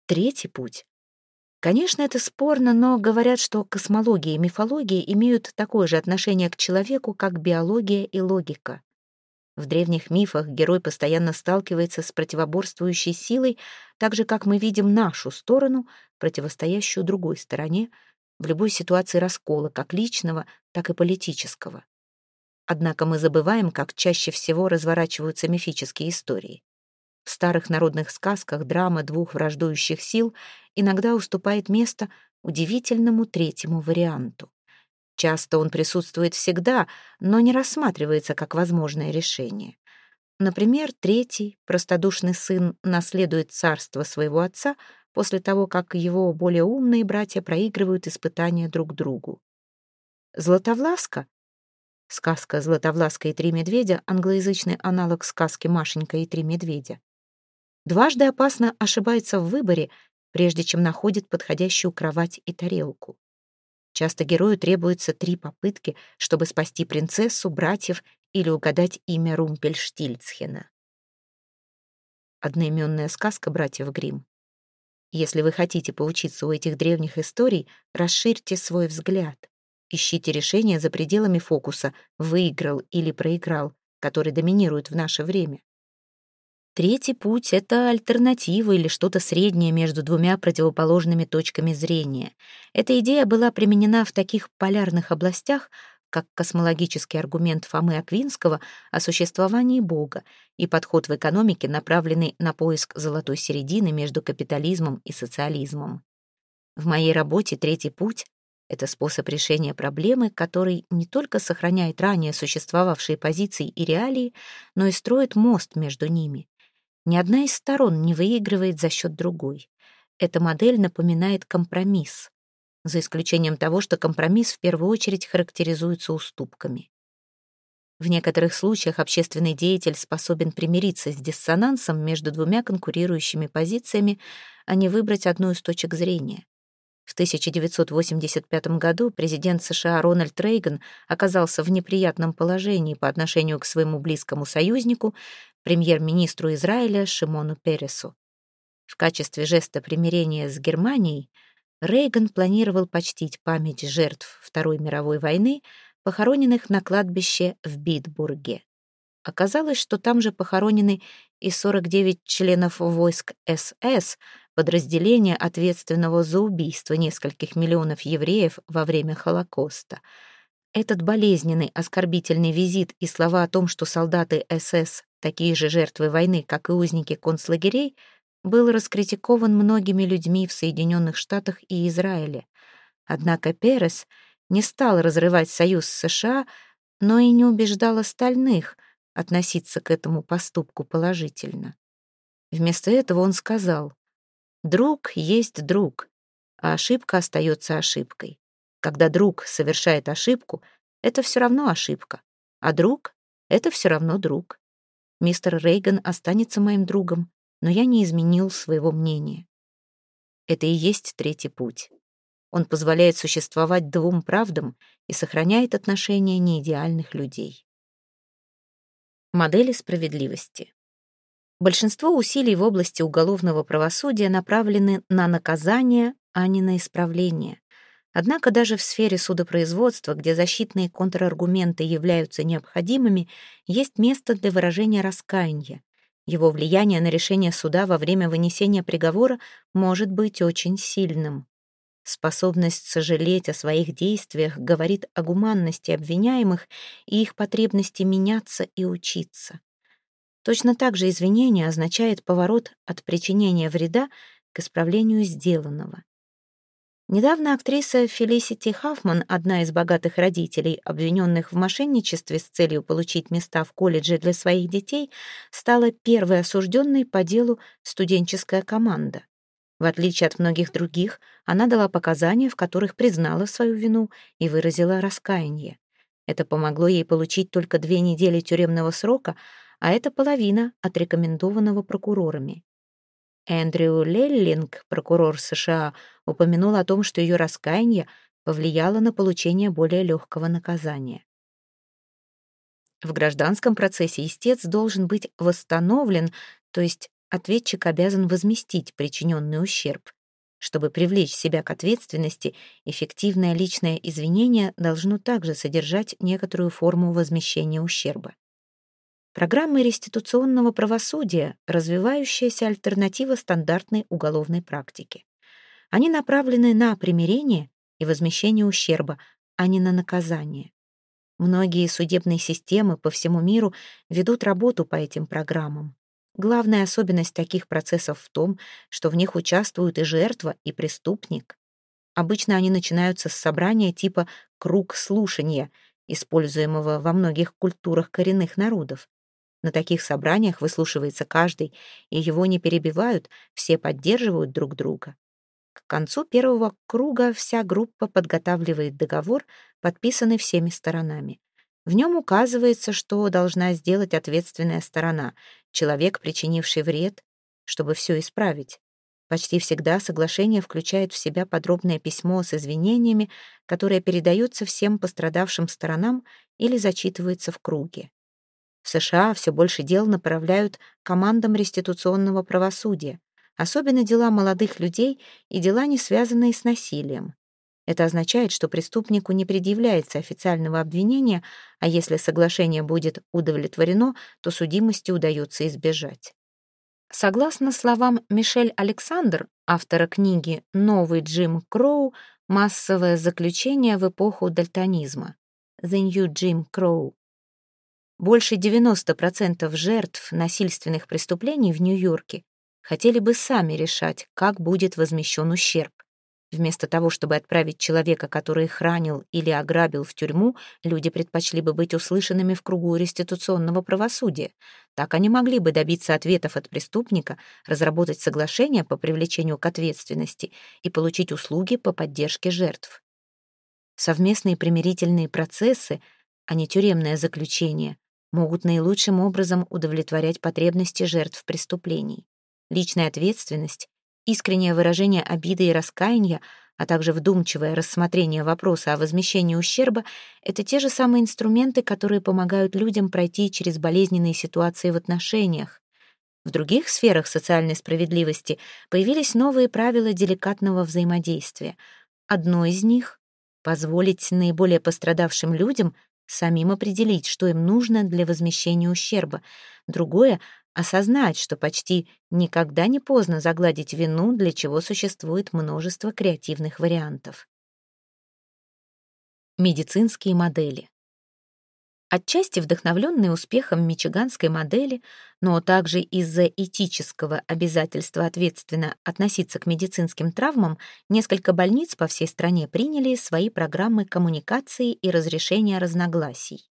Третий путь. Конечно, это спорно, но говорят, что космология и мифология имеют такое же отношение к человеку, как биология и логика. В древних мифах герой постоянно сталкивается с противоборствующей силой, так же, как мы видим нашу сторону, противостоящую другой стороне, в любой ситуации раскола, как личного, так и политического. Однако мы забываем, как чаще всего разворачиваются мифические истории. В старых народных сказках драма двух враждующих сил иногда уступает место удивительному третьему варианту. Часто он присутствует всегда, но не рассматривается как возможное решение. Например, третий, простодушный сын, наследует царство своего отца после того, как его более умные братья проигрывают испытания друг другу. Златовласка Сказка «Златовласка и три медведя» — англоязычный аналог сказки «Машенька и три медведя». Дважды опасно ошибается в выборе, прежде чем находит подходящую кровать и тарелку. Часто герою требуется три попытки, чтобы спасти принцессу, братьев или угадать имя Румпельштильцхена. Одноименная сказка братьев Гримм. Если вы хотите поучиться у этих древних историй, расширьте свой взгляд. Ищите решение за пределами фокуса «выиграл» или «проиграл», который доминирует в наше время. Третий путь — это альтернатива или что-то среднее между двумя противоположными точками зрения. Эта идея была применена в таких полярных областях, как космологический аргумент Фомы Аквинского о существовании Бога и подход в экономике, направленный на поиск золотой середины между капитализмом и социализмом. В моей работе «Третий путь» Это способ решения проблемы, который не только сохраняет ранее существовавшие позиции и реалии, но и строит мост между ними. Ни одна из сторон не выигрывает за счет другой. Эта модель напоминает компромисс, за исключением того, что компромисс в первую очередь характеризуется уступками. В некоторых случаях общественный деятель способен примириться с диссонансом между двумя конкурирующими позициями, а не выбрать одну из точек зрения. В 1985 году президент США Рональд Рейган оказался в неприятном положении по отношению к своему близкому союзнику, премьер-министру Израиля Шимону Пересу. В качестве жеста примирения с Германией Рейган планировал почтить память жертв Второй мировой войны, похороненных на кладбище в Битбурге. Оказалось, что там же похоронены и 49 членов войск СС, подразделения, ответственного за убийство нескольких миллионов евреев во время Холокоста. Этот болезненный, оскорбительный визит и слова о том, что солдаты СС такие же жертвы войны, как и узники концлагерей, был раскритикован многими людьми в Соединенных Штатах и Израиле. Однако Перес не стал разрывать союз с США, но и не убеждал остальных относиться к этому поступку положительно. Вместо этого он сказал, Друг есть друг, а ошибка остается ошибкой. Когда друг совершает ошибку, это все равно ошибка, а друг — это все равно друг. Мистер Рейган останется моим другом, но я не изменил своего мнения. Это и есть третий путь. Он позволяет существовать двум правдам и сохраняет отношения неидеальных людей. Модели справедливости. Большинство усилий в области уголовного правосудия направлены на наказание, а не на исправление. Однако даже в сфере судопроизводства, где защитные контраргументы являются необходимыми, есть место для выражения раскаяния. Его влияние на решение суда во время вынесения приговора может быть очень сильным. Способность сожалеть о своих действиях говорит о гуманности обвиняемых и их потребности меняться и учиться. Точно так же извинение означает поворот от причинения вреда к исправлению сделанного. Недавно актриса Фелисити Хаффман, одна из богатых родителей, обвиненных в мошенничестве с целью получить места в колледже для своих детей, стала первой осужденной по делу студенческая команда. В отличие от многих других, она дала показания, в которых признала свою вину и выразила раскаяние. Это помогло ей получить только две недели тюремного срока, а это половина от рекомендованного прокурорами. Эндрю Леллинг, прокурор США, упомянул о том, что ее раскаяние повлияло на получение более легкого наказания. В гражданском процессе истец должен быть восстановлен, то есть ответчик обязан возместить причиненный ущерб. Чтобы привлечь себя к ответственности, эффективное личное извинение должно также содержать некоторую форму возмещения ущерба. Программы реституционного правосудия — развивающаяся альтернатива стандартной уголовной практике. Они направлены на примирение и возмещение ущерба, а не на наказание. Многие судебные системы по всему миру ведут работу по этим программам. Главная особенность таких процессов в том, что в них участвуют и жертва, и преступник. Обычно они начинаются с собрания типа «круг слушания», используемого во многих культурах коренных народов. На таких собраниях выслушивается каждый, и его не перебивают, все поддерживают друг друга. К концу первого круга вся группа подготавливает договор, подписанный всеми сторонами. В нем указывается, что должна сделать ответственная сторона, человек, причинивший вред, чтобы все исправить. Почти всегда соглашение включает в себя подробное письмо с извинениями, которое передается всем пострадавшим сторонам или зачитывается в круге. В США все больше дел направляют командам реституционного правосудия, особенно дела молодых людей и дела, не связанные с насилием. Это означает, что преступнику не предъявляется официального обвинения, а если соглашение будет удовлетворено, то судимости удается избежать. Согласно словам Мишель Александр, автора книги «Новый Джим Кроу. Массовое заключение в эпоху дальтонизма» «The New Jim Crow», больше 90% жертв насильственных преступлений в Нью-Йорке хотели бы сами решать, как будет возмещен ущерб. Вместо того, чтобы отправить человека, который их ранил или ограбил в тюрьму, люди предпочли бы быть услышанными в кругу реституционного правосудия. Так они могли бы добиться ответов от преступника, разработать соглашение по привлечению к ответственности и получить услуги по поддержке жертв. Совместные примирительные процессы, а не тюремное заключение, могут наилучшим образом удовлетворять потребности жертв преступлений. Личная ответственность искреннее выражение обиды и раскаяния, а также вдумчивое рассмотрение вопроса о возмещении ущерба — это те же самые инструменты, которые помогают людям пройти через болезненные ситуации в отношениях. В других сферах социальной справедливости появились новые правила деликатного взаимодействия. Одно из них — позволить наиболее пострадавшим людям самим определить, что им нужно для возмещения ущерба. Другое осознать, что почти никогда не поздно загладить вину, для чего существует множество креативных вариантов. Медицинские модели. Отчасти вдохновленные успехом мичиганской модели, но также из-за этического обязательства ответственно относиться к медицинским травмам, несколько больниц по всей стране приняли свои программы коммуникации и разрешения разногласий.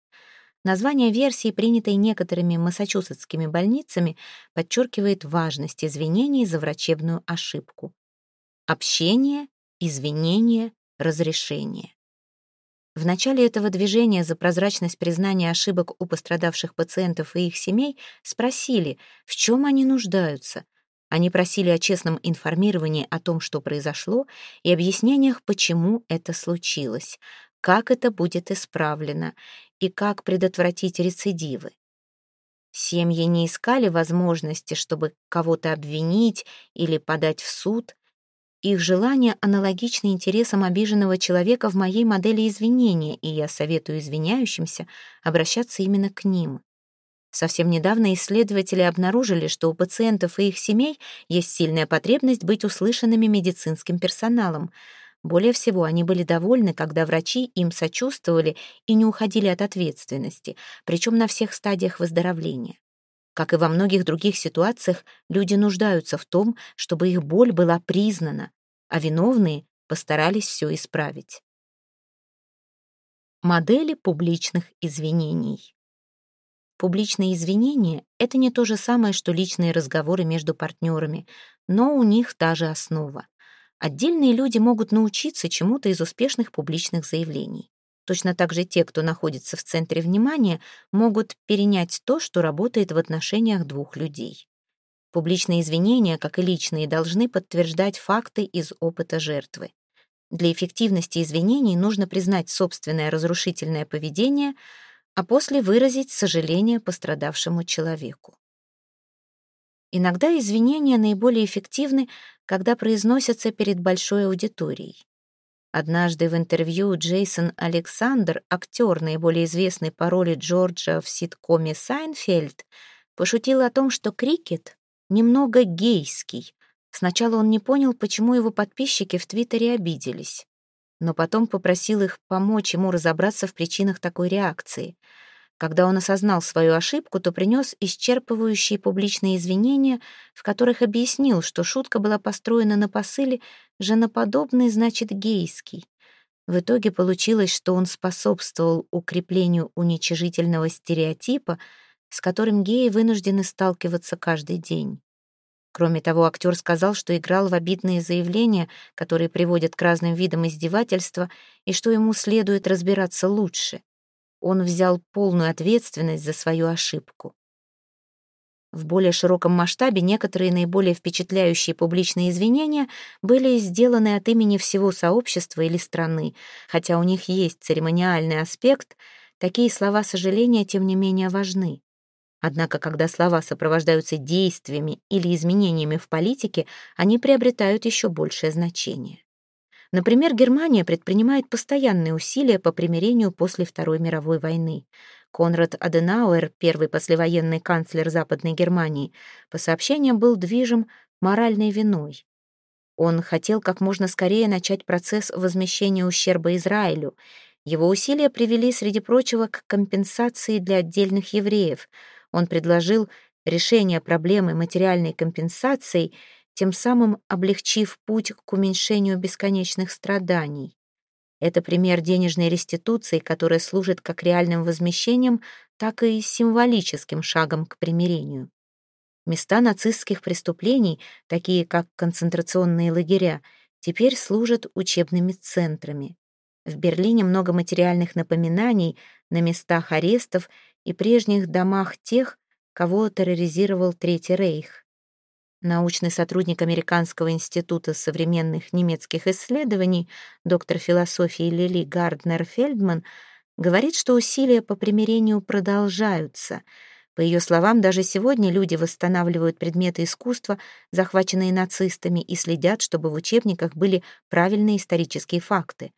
Название версии, принятой некоторыми массачусетскими больницами, подчеркивает важность извинений за врачебную ошибку. Общение, извинение, разрешение. В начале этого движения за прозрачность признания ошибок у пострадавших пациентов и их семей спросили, в чем они нуждаются. Они просили о честном информировании о том, что произошло, и объяснениях, почему это случилось, как это будет исправлено, и как предотвратить рецидивы. Семьи не искали возможности, чтобы кого-то обвинить или подать в суд. Их желания аналогичны интересам обиженного человека в моей модели извинения, и я советую извиняющимся обращаться именно к ним. Совсем недавно исследователи обнаружили, что у пациентов и их семей есть сильная потребность быть услышанными медицинским персоналом — более всего, они были довольны, когда врачи им сочувствовали и не уходили от ответственности, причем на всех стадиях выздоровления. Как и во многих других ситуациях, люди нуждаются в том, чтобы их боль была признана, а виновные постарались все исправить. Модели публичных извинений. Публичные извинения — это не то же самое, что личные разговоры между партнерами, но у них та же основа. Отдельные люди могут научиться чему-то из успешных публичных заявлений. Точно так же те, кто находится в центре внимания, могут перенять то, что работает в отношениях двух людей. Публичные извинения, как и личные, должны подтверждать факты из опыта жертвы. Для эффективности извинений нужно признать собственное разрушительное поведение, а после выразить сожаление пострадавшему человеку. Иногда извинения наиболее эффективны, когда произносятся перед большой аудиторией. Однажды в интервью Джейсон Александр, актер, наиболее известный по роли Джорджа в ситкоме «Сайнфельд», пошутил о том, что крикет немного гейский. Сначала он не понял, почему его подписчики в Твиттере обиделись, но потом попросил их помочь ему разобраться в причинах такой реакции — когда он осознал свою ошибку, то принес исчерпывающие публичные извинения, в которых объяснил, что шутка была построена на посыле «женоподобный значит гейский». В итоге получилось, что он способствовал укреплению уничижительного стереотипа, с которым геи вынуждены сталкиваться каждый день. Кроме того, актер сказал, что играл в обидные заявления, которые приводят к разным видам издевательства, и что ему следует разбираться лучше он взял полную ответственность за свою ошибку. В более широком масштабе некоторые наиболее впечатляющие публичные извинения были сделаны от имени всего сообщества или страны, хотя у них есть церемониальный аспект, такие слова сожаления тем не менее важны. Однако, когда слова сопровождаются действиями или изменениями в политике, они приобретают еще большее значение. Например, Германия предпринимает постоянные усилия по примирению после Второй мировой войны. Конрад Аденауэр, первый послевоенный канцлер Западной Германии, по сообщениям был движим моральной виной. Он хотел как можно скорее начать процесс возмещения ущерба Израилю. Его усилия привели, среди прочего, к компенсации для отдельных евреев. Он предложил решение проблемы материальной компенсации тем самым облегчив путь к уменьшению бесконечных страданий. Это пример денежной реституции, которая служит как реальным возмещением, так и символическим шагом к примирению. Места нацистских преступлений, такие как концентрационные лагеря, теперь служат учебными центрами. В Берлине много материальных напоминаний на местах арестов и прежних домах тех, кого терроризировал Третий Рейх. Научный сотрудник Американского института современных немецких исследований, доктор философии Лили Гарднер-Фельдман, говорит, что усилия по примирению продолжаются. По ее словам, даже сегодня люди восстанавливают предметы искусства, захваченные нацистами, и следят, чтобы в учебниках были правильные исторические факты.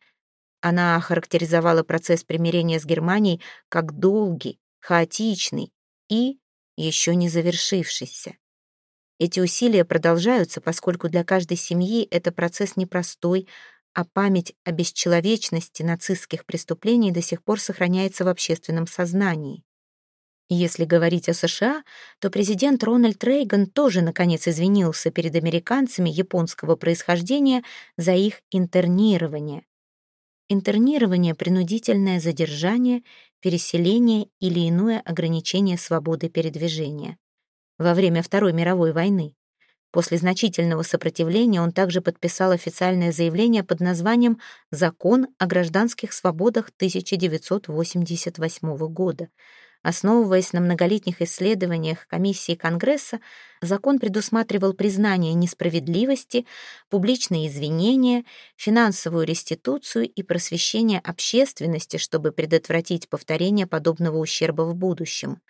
Она охарактеризовала процесс примирения с Германией как долгий, хаотичный и еще не завершившийся. Эти усилия продолжаются, поскольку для каждой семьи это процесс непростой, а память о бесчеловечности нацистских преступлений до сих пор сохраняется в общественном сознании. Если говорить о США, то президент Рональд Рейган тоже, наконец, извинился перед американцами японского происхождения за их интернирование. Интернирование — принудительное задержание, переселение или иное ограничение свободы передвижения во время Второй мировой войны. После значительного сопротивления он также подписал официальное заявление под названием «Закон о гражданских свободах 1988 года». Основываясь на многолетних исследованиях комиссии Конгресса, закон предусматривал признание несправедливости, публичные извинения, финансовую реституцию и просвещение общественности, чтобы предотвратить повторение подобного ущерба в будущем.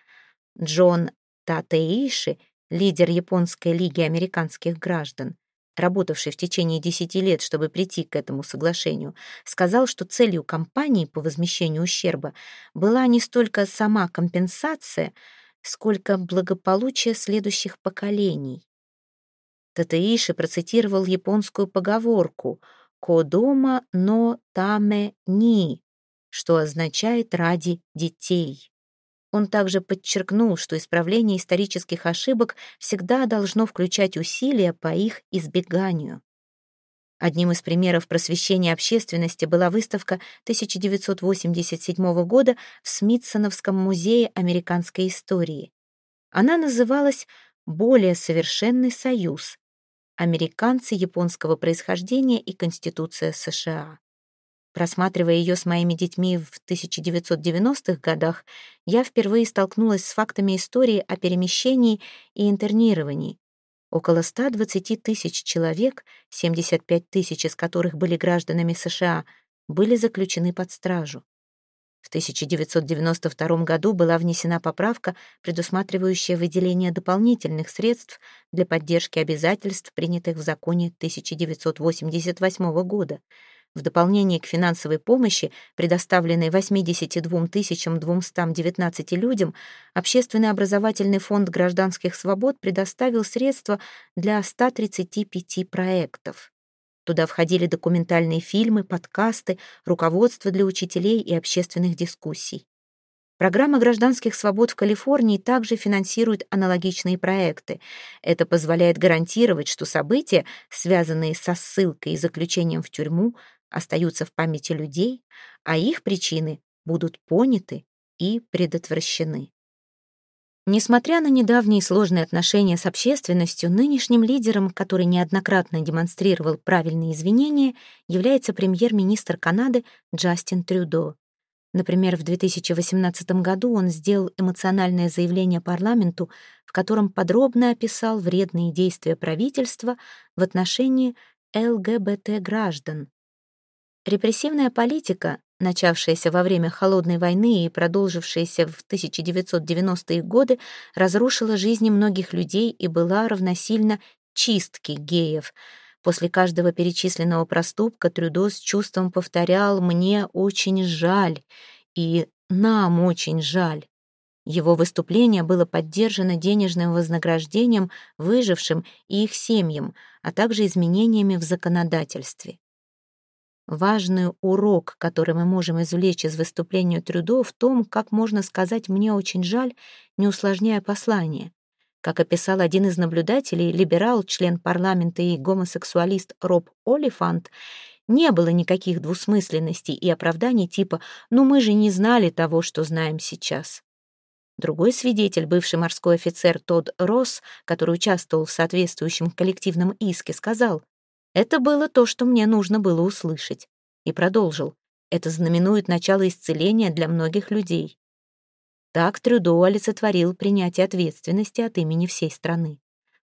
Джон Татеиши, лидер Японской лиги американских граждан, работавший в течение 10 лет, чтобы прийти к этому соглашению, сказал, что целью кампании по возмещению ущерба была не столько сама компенсация, сколько благополучие следующих поколений. Татеиши процитировал японскую поговорку «Кодома но таме ни», что означает «ради детей». Он также подчеркнул, что исправление исторических ошибок всегда должно включать усилия по их избеганию. Одним из примеров просвещения общественности была выставка 1987 года в Смитсоновском музее американской истории. Она называлась «Более совершенный союз. Американцы японского происхождения и Конституция США». Просматривая ее с моими детьми в 1990-х годах, я впервые столкнулась с фактами истории о перемещении и интернировании. Около 120 тысяч человек, 75 тысяч из которых были гражданами США, были заключены под стражу. В 1992 году была внесена поправка, предусматривающая выделение дополнительных средств для поддержки обязательств, принятых в законе 1988 года — в дополнение к финансовой помощи, предоставленной 82 219 людям, Общественный образовательный фонд гражданских свобод предоставил средства для 135 проектов. Туда входили документальные фильмы, подкасты, руководство для учителей и общественных дискуссий. Программа гражданских свобод в Калифорнии также финансирует аналогичные проекты. Это позволяет гарантировать, что события, связанные со ссылкой и заключением в тюрьму, остаются в памяти людей, а их причины будут поняты и предотвращены. Несмотря на недавние сложные отношения с общественностью, нынешним лидером, который неоднократно демонстрировал правильные извинения, является премьер-министр Канады Джастин Трюдо. Например, в 2018 году он сделал эмоциональное заявление парламенту, в котором подробно описал вредные действия правительства в отношении ЛГБТ-граждан. Репрессивная политика, начавшаяся во время Холодной войны и продолжившаяся в 1990-е годы, разрушила жизни многих людей и была равносильна чистке геев. После каждого перечисленного проступка Трюдо с чувством повторял «мне очень жаль» и «нам очень жаль». Его выступление было поддержано денежным вознаграждением выжившим и их семьям, а также изменениями в законодательстве. Важный урок, который мы можем извлечь из выступления Трюдо, в том, как можно сказать «мне очень жаль», не усложняя послание. Как описал один из наблюдателей, либерал, член парламента и гомосексуалист Роб Олифант, не было никаких двусмысленностей и оправданий типа «ну мы же не знали того, что знаем сейчас». Другой свидетель, бывший морской офицер Тодд Росс, который участвовал в соответствующем коллективном иске, сказал, «Это было то, что мне нужно было услышать». И продолжил, «Это знаменует начало исцеления для многих людей». Так Трюдо олицетворил принятие ответственности от имени всей страны.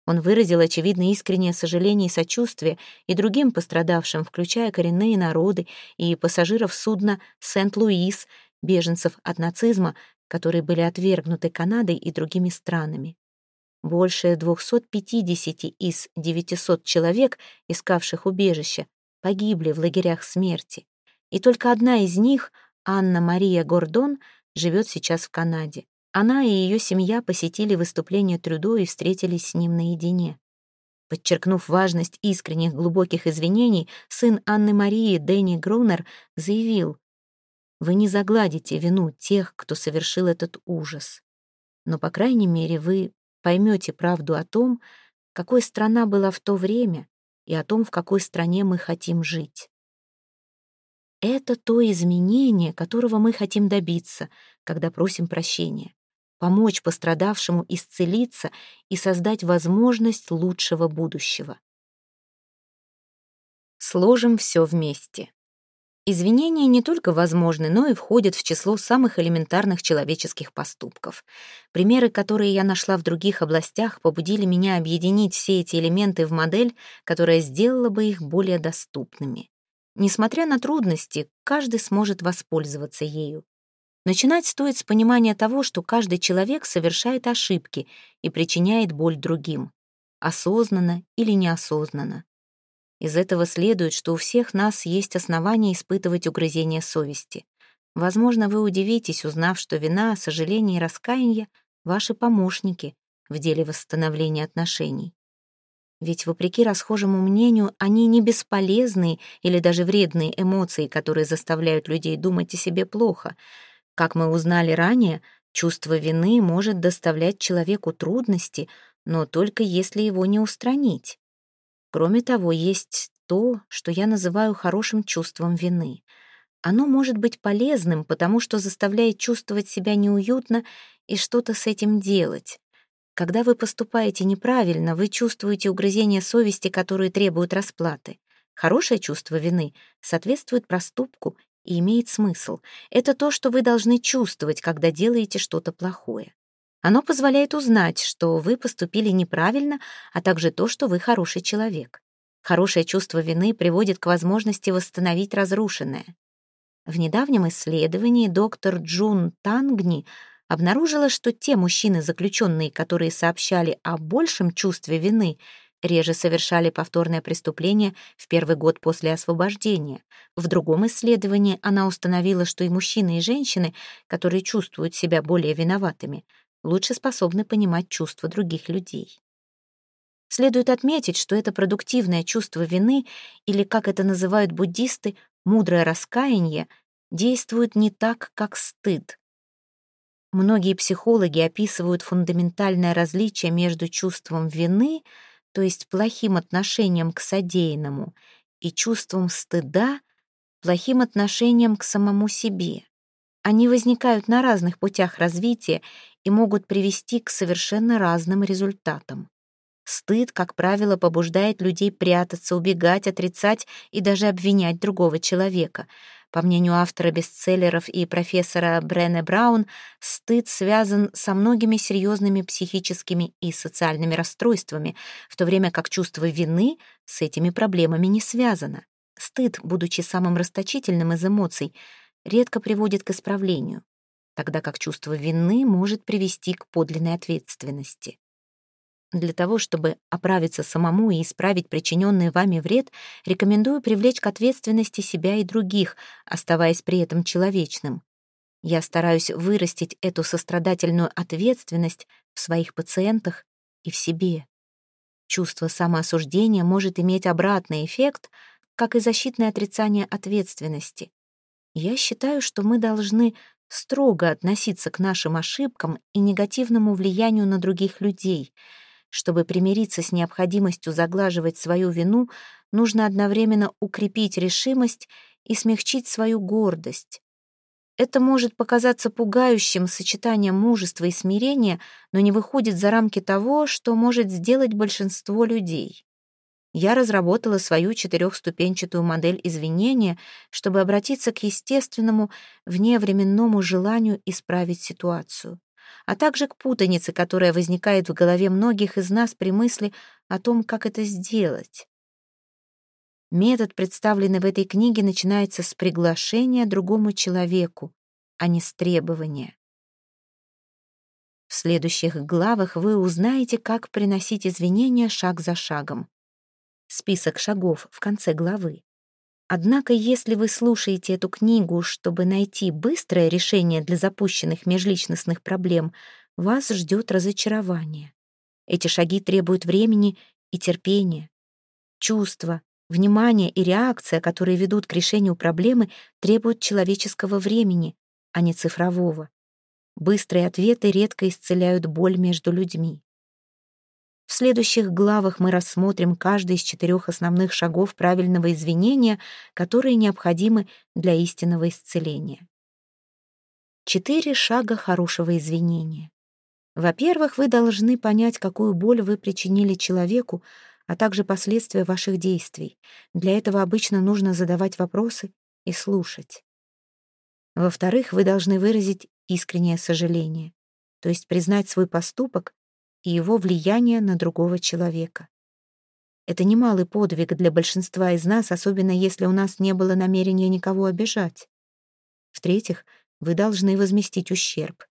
Он выразил, очевидно, искреннее сожаление и сочувствие и другим пострадавшим, включая коренные народы и пассажиров судна «Сент-Луис», беженцев от нацизма, которые были отвергнуты Канадой и другими странами. Больше 250 из 900 человек, искавших убежище, погибли в лагерях смерти. И только одна из них, Анна-Мария Гордон, живет сейчас в Канаде. Она и ее семья посетили выступление Трюдо и встретились с ним наедине. Подчеркнув важность искренних глубоких извинений, сын Анны Марии Дэнни Грунер заявил, «Вы не загладите вину тех, кто совершил этот ужас. Но, по крайней мере, вы поймете правду о том, какой страна была в то время и о том, в какой стране мы хотим жить. Это то изменение, которого мы хотим добиться, когда просим прощения помочь пострадавшему исцелиться и создать возможность лучшего будущего. Сложим все вместе. Извинения не только возможны, но и входят в число самых элементарных человеческих поступков. Примеры, которые я нашла в других областях, побудили меня объединить все эти элементы в модель, которая сделала бы их более доступными. Несмотря на трудности, каждый сможет воспользоваться ею. Начинать стоит с понимания того, что каждый человек совершает ошибки и причиняет боль другим, осознанно или неосознанно. Из этого следует, что у всех нас есть основания испытывать угрызение совести. Возможно, вы удивитесь, узнав, что вина, сожаление и раскаяние — ваши помощники в деле восстановления отношений. Ведь, вопреки расхожему мнению, они не бесполезные или даже вредные эмоции, которые заставляют людей думать о себе плохо — как мы узнали ранее, чувство вины может доставлять человеку трудности, но только если его не устранить. Кроме того, есть то, что я называю хорошим чувством вины. Оно может быть полезным, потому что заставляет чувствовать себя неуютно и что-то с этим делать. Когда вы поступаете неправильно, вы чувствуете угрызение совести, которые требуют расплаты. Хорошее чувство вины соответствует проступку и имеет смысл. Это то, что вы должны чувствовать, когда делаете что-то плохое. Оно позволяет узнать, что вы поступили неправильно, а также то, что вы хороший человек. Хорошее чувство вины приводит к возможности восстановить разрушенное. В недавнем исследовании доктор Джун Тангни обнаружила, что те мужчины, заключенные, которые сообщали о большем чувстве вины, реже совершали повторное преступление в первый год после освобождения. В другом исследовании она установила, что и мужчины, и женщины, которые чувствуют себя более виноватыми, лучше способны понимать чувства других людей. Следует отметить, что это продуктивное чувство вины, или, как это называют буддисты, мудрое раскаяние, действует не так, как стыд. Многие психологи описывают фундаментальное различие между чувством вины — то есть плохим отношением к содеянному, и чувством стыда, плохим отношением к самому себе. Они возникают на разных путях развития и могут привести к совершенно разным результатам. Стыд, как правило, побуждает людей прятаться, убегать, отрицать и даже обвинять другого человека. По мнению автора бестселлеров и профессора Брене Браун, стыд связан со многими серьезными психическими и социальными расстройствами, в то время как чувство вины с этими проблемами не связано. Стыд, будучи самым расточительным из эмоций, редко приводит к исправлению, тогда как чувство вины может привести к подлинной ответственности. Для того, чтобы оправиться самому и исправить причиненный вами вред, рекомендую привлечь к ответственности себя и других, оставаясь при этом человечным. Я стараюсь вырастить эту сострадательную ответственность в своих пациентах и в себе. Чувство самоосуждения может иметь обратный эффект, как и защитное отрицание ответственности. Я считаю, что мы должны строго относиться к нашим ошибкам и негативному влиянию на других людей. Чтобы примириться с необходимостью заглаживать свою вину, нужно одновременно укрепить решимость и смягчить свою гордость. Это может показаться пугающим сочетанием мужества и смирения, но не выходит за рамки того, что может сделать большинство людей. Я разработала свою четырехступенчатую модель извинения, чтобы обратиться к естественному, вневременному желанию исправить ситуацию, а также к путанице, которая возникает в голове многих из нас при мысли о том, как это сделать. Метод, представленный в этой книге, начинается с приглашения другому человеку, а не с требования. В следующих главах вы узнаете, как приносить извинения шаг за шагом. Список шагов в конце главы. Однако, если вы слушаете эту книгу, чтобы найти быстрое решение для запущенных межличностных проблем, вас ждет разочарование. Эти шаги требуют времени и терпения. Чувства, Внимание и реакция, которые ведут к решению проблемы, требуют человеческого времени, а не цифрового. Быстрые ответы редко исцеляют боль между людьми. В следующих главах мы рассмотрим каждый из четырех основных шагов правильного извинения, которые необходимы для истинного исцеления. Четыре шага хорошего извинения. Во-первых, вы должны понять, какую боль вы причинили человеку, а также последствия ваших действий. Для этого обычно нужно задавать вопросы и слушать. Во-вторых, вы должны выразить искреннее сожаление, то есть признать свой поступок и его влияние на другого человека. Это немалый подвиг для большинства из нас, особенно если у нас не было намерения никого обижать. В-третьих, вы должны возместить ущерб.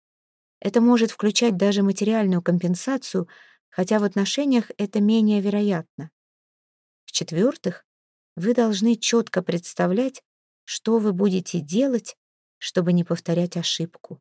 Это может включать даже материальную компенсацию — хотя в отношениях это менее вероятно. В-четвертых, вы должны четко представлять, что вы будете делать, чтобы не повторять ошибку.